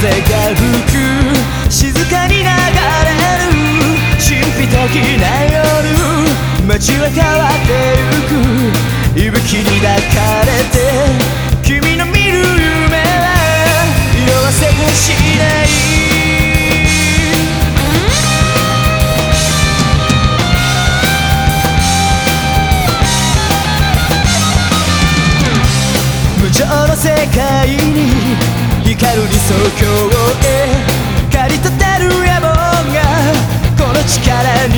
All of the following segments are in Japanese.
風が吹く静かに流れる神秘的な夜街は変わってゆく息吹に抱かれて君の見る夢は色あせはしない無情の世界に光る理想郷へ駆り立てる野望がこの力に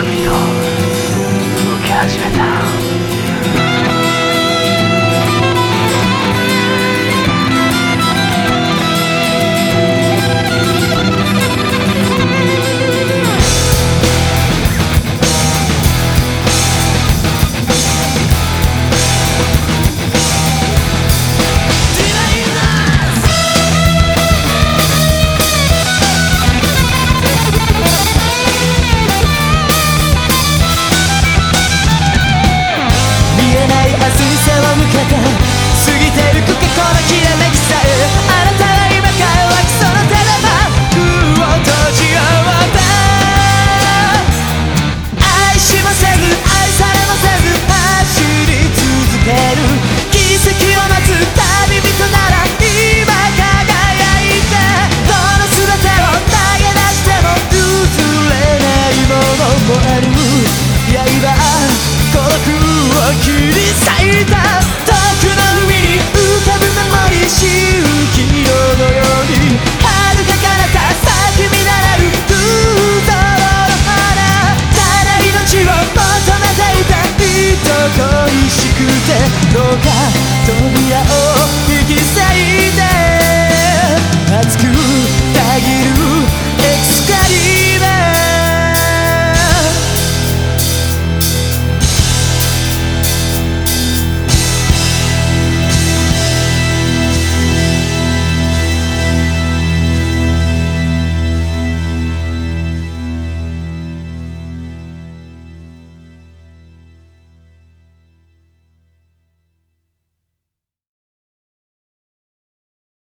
怎么样